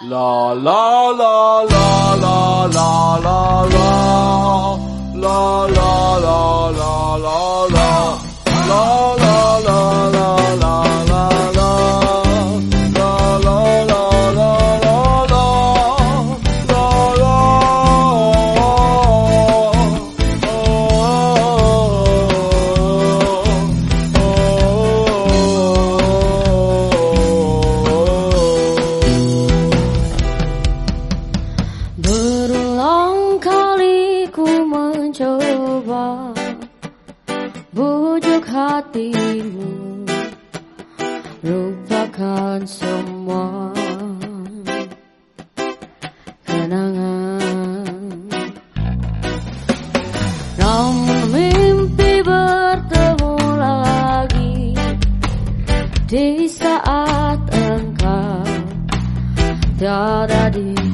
啦啦啦啦啦啦啦啦啦啦 bujuk hatimu. Lupakan semua kenangan. Mimpi bertemu Di saat engkau tiada di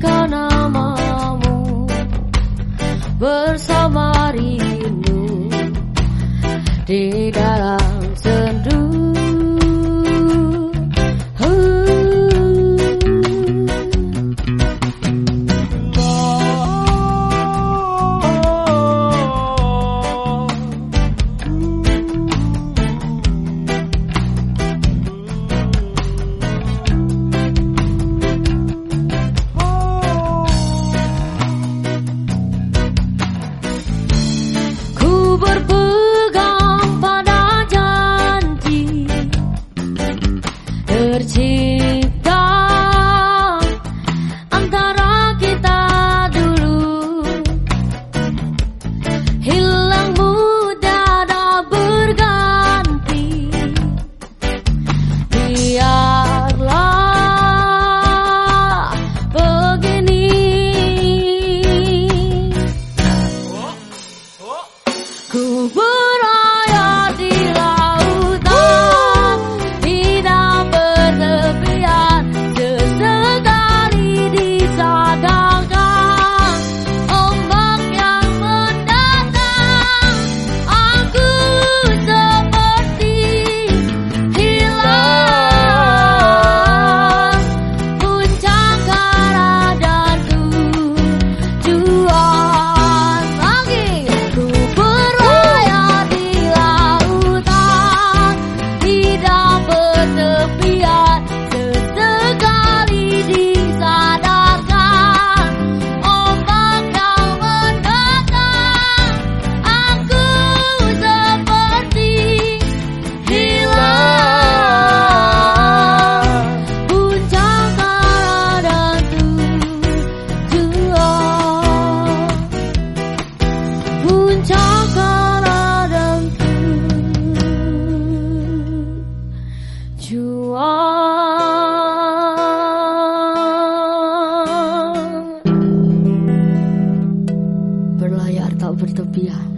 puisikan namamu bersama rindu di dalam 可我不 por utopía.